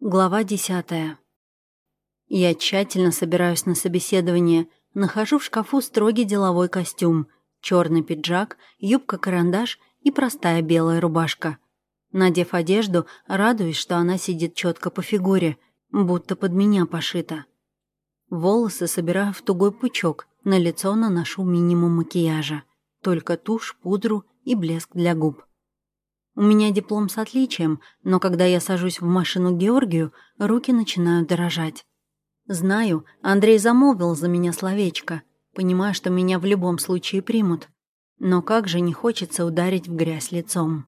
Глава десятая. Я тщательно собираюсь на собеседование, нахожу в шкафу строгий деловой костюм, черный пиджак, юбка-карандаш и простая белая рубашка. Надев одежду, радуюсь, что она сидит четко по фигуре, будто под меня пошита. Волосы собираю в тугой пучок, на лицо наношу минимум макияжа, только тушь, пудру и блеск для губ. У меня диплом с отличием, но когда я сажусь в машину Георгию, руки начинают дрожать. Знаю, Андрей замолвил за меня словечко, понимая, что меня в любом случае примут. Но как же не хочется ударить в грязь лицом.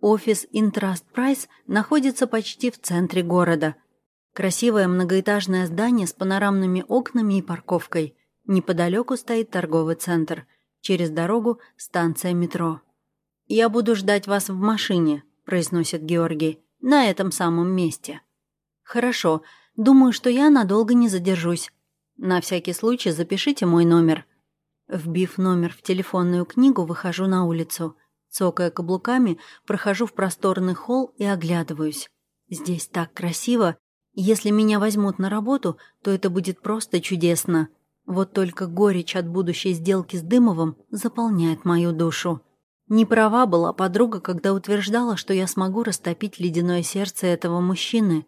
Офис Intrust Price находится почти в центре города. Красивое многоэтажное здание с панорамными окнами и парковкой. Неподалеку стоит торговый центр. Через дорогу – станция метро. «Я буду ждать вас в машине», — произносит Георгий, — «на этом самом месте». «Хорошо. Думаю, что я надолго не задержусь. На всякий случай запишите мой номер». Вбив номер в телефонную книгу, выхожу на улицу. Цокая каблуками, прохожу в просторный холл и оглядываюсь. Здесь так красиво. Если меня возьмут на работу, то это будет просто чудесно. Вот только горечь от будущей сделки с Дымовым заполняет мою душу. Не права была подруга, когда утверждала, что я смогу растопить ледяное сердце этого мужчины.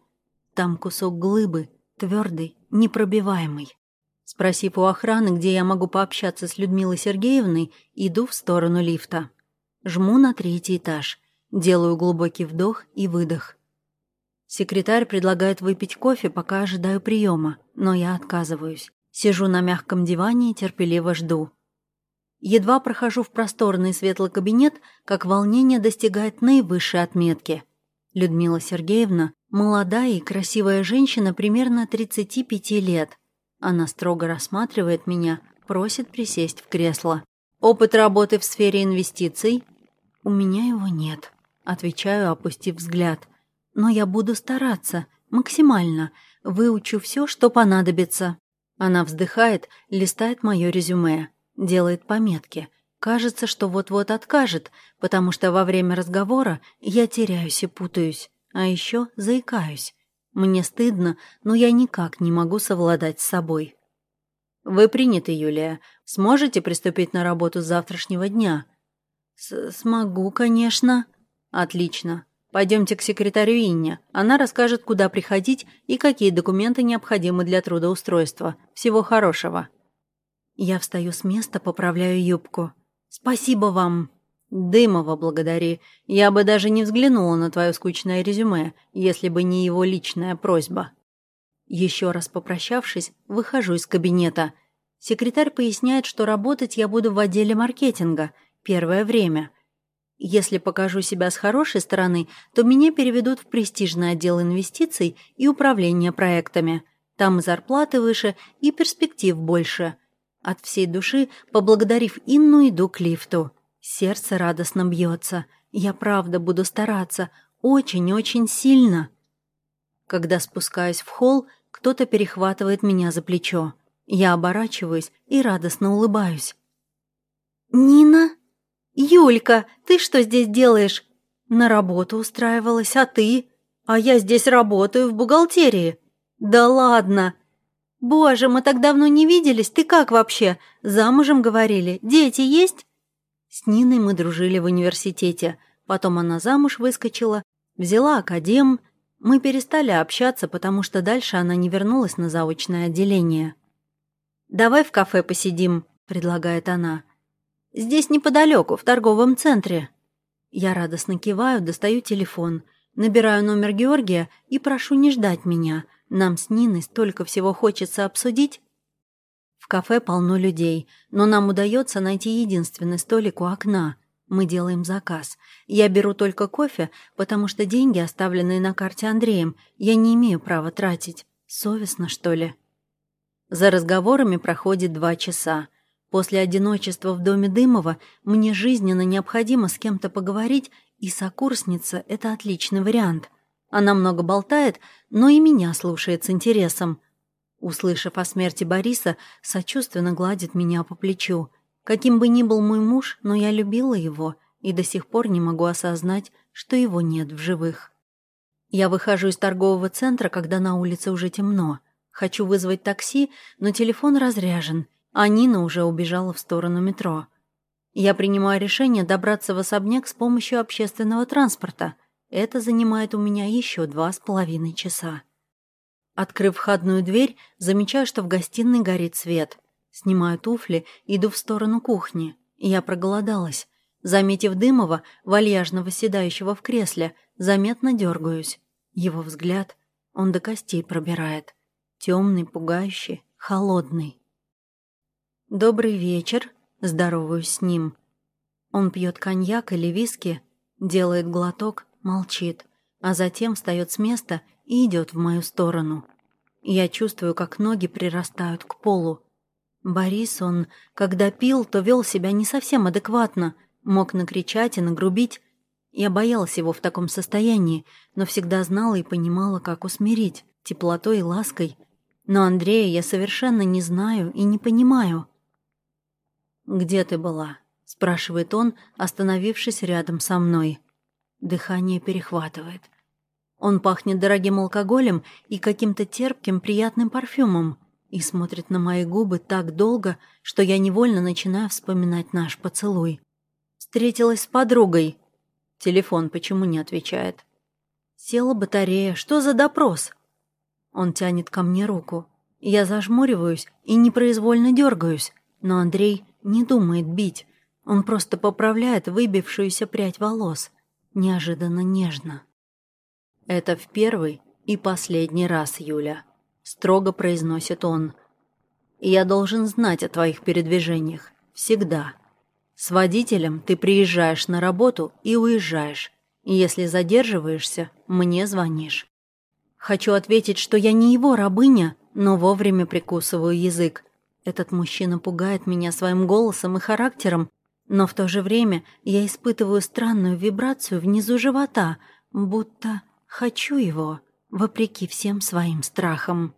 Там кусок глыбы, твердый, непробиваемый. Спросив у охраны, где я могу пообщаться с Людмилой Сергеевной, иду в сторону лифта. Жму на третий этаж. Делаю глубокий вдох и выдох. Секретарь предлагает выпить кофе, пока ожидаю приема, но я отказываюсь. Сижу на мягком диване и терпеливо жду. Едва прохожу в просторный светлый кабинет, как волнение достигает наивысшей отметки. Людмила Сергеевна – молодая и красивая женщина примерно 35 лет. Она строго рассматривает меня, просит присесть в кресло. «Опыт работы в сфере инвестиций?» «У меня его нет», – отвечаю, опустив взгляд. «Но я буду стараться, максимально, выучу все, что понадобится». Она вздыхает, листает мое резюме. Делает пометки. Кажется, что вот-вот откажет, потому что во время разговора я теряюсь и путаюсь, а еще заикаюсь. Мне стыдно, но я никак не могу совладать с собой. «Вы приняты, Юлия. Сможете приступить на работу с завтрашнего дня?» С «Смогу, конечно». «Отлично. Пойдемте к секретарю Инне. Она расскажет, куда приходить и какие документы необходимы для трудоустройства. Всего хорошего». Я встаю с места, поправляю юбку. «Спасибо вам!» «Дымова благодари. Я бы даже не взглянула на твое скучное резюме, если бы не его личная просьба». Еще раз попрощавшись, выхожу из кабинета. Секретарь поясняет, что работать я буду в отделе маркетинга первое время. Если покажу себя с хорошей стороны, то меня переведут в престижный отдел инвестиций и управления проектами. Там зарплаты выше и перспектив больше – от всей души, поблагодарив Инну, иду к лифту. Сердце радостно бьется. Я правда буду стараться. Очень-очень сильно. Когда спускаюсь в холл, кто-то перехватывает меня за плечо. Я оборачиваюсь и радостно улыбаюсь. «Нина? Юлька, ты что здесь делаешь?» «На работу устраивалась, а ты?» «А я здесь работаю в бухгалтерии». «Да ладно!» «Боже, мы так давно не виделись, ты как вообще? Замужем говорили, дети есть?» С Ниной мы дружили в университете, потом она замуж выскочила, взяла академ. Мы перестали общаться, потому что дальше она не вернулась на заочное отделение. «Давай в кафе посидим», — предлагает она. «Здесь неподалеку, в торговом центре». Я радостно киваю, достаю телефон, набираю номер Георгия и прошу не ждать меня — нам с Ниной столько всего хочется обсудить. В кафе полно людей, но нам удается найти единственный столик у окна. Мы делаем заказ. Я беру только кофе, потому что деньги, оставленные на карте Андреем, я не имею права тратить. Совестно, что ли? За разговорами проходит два часа. После одиночества в доме Дымова мне жизненно необходимо с кем-то поговорить, и сокурсница — это отличный вариант. Она много болтает, но и меня слушает с интересом. Услышав о смерти Бориса, сочувственно гладит меня по плечу. Каким бы ни был мой муж, но я любила его и до сих пор не могу осознать, что его нет в живых. Я выхожу из торгового центра, когда на улице уже темно. Хочу вызвать такси, но телефон разряжен, а Нина уже убежала в сторону метро. Я принимаю решение добраться в особняк с помощью общественного транспорта. Это занимает у меня еще два с половиной часа. Открыв входную дверь, замечаю, что в гостиной горит свет. Снимаю туфли, иду в сторону кухни. Я проголодалась. Заметив Дымова, вальяжно восседающего в кресле, заметно дергаюсь. Его взгляд, он до костей пробирает. Темный, пугающий, холодный. «Добрый вечер», здороваюсь с ним. Он пьет коньяк или виски, делает глоток, молчит, а затем встает с места и идет в мою сторону. Я чувствую, как ноги прирастают к полу. Борис, он, когда пил, то вел себя не совсем адекватно, мог накричать и нагрубить. Я боялась его в таком состоянии, но всегда знала и понимала, как усмирить, теплотой и лаской. Но Андрея я совершенно не знаю и не понимаю. «Где ты была?» — спрашивает он, остановившись рядом со мной. Дыхание перехватывает. Он пахнет дорогим алкоголем и каким-то терпким приятным парфюмом и смотрит на мои губы так долго, что я невольно начинаю вспоминать наш поцелуй. Встретилась с подругой. Телефон почему не отвечает? Села батарея. Что за допрос? Он тянет ко мне руку. Я зажмуриваюсь и непроизвольно дергаюсь, но Андрей не думает бить. Он просто поправляет выбившуюся прядь волос. Неожиданно нежно. «Это в первый и последний раз, Юля», — строго произносит он. «Я должен знать о твоих передвижениях. Всегда. С водителем ты приезжаешь на работу и уезжаешь. Если задерживаешься, мне звонишь. Хочу ответить, что я не его рабыня, но вовремя прикусываю язык, этот мужчина пугает меня своим голосом и характером, но в то же время я испытываю странную вибрацию внизу живота, будто хочу его, вопреки всем своим страхам.